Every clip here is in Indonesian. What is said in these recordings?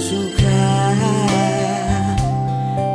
suka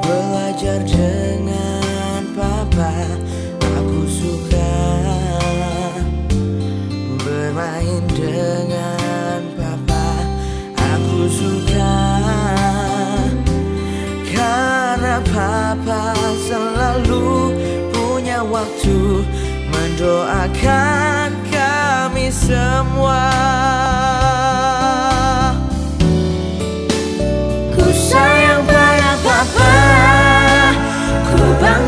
belajar dengan papa. Aku suka bermain dengan papa. Aku suka karena papa selalu punya waktu mendoakan kami semua.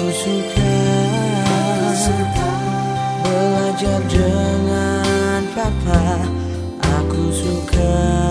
Ku suka belajar dengan papa. Aku suka